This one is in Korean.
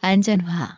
안전화.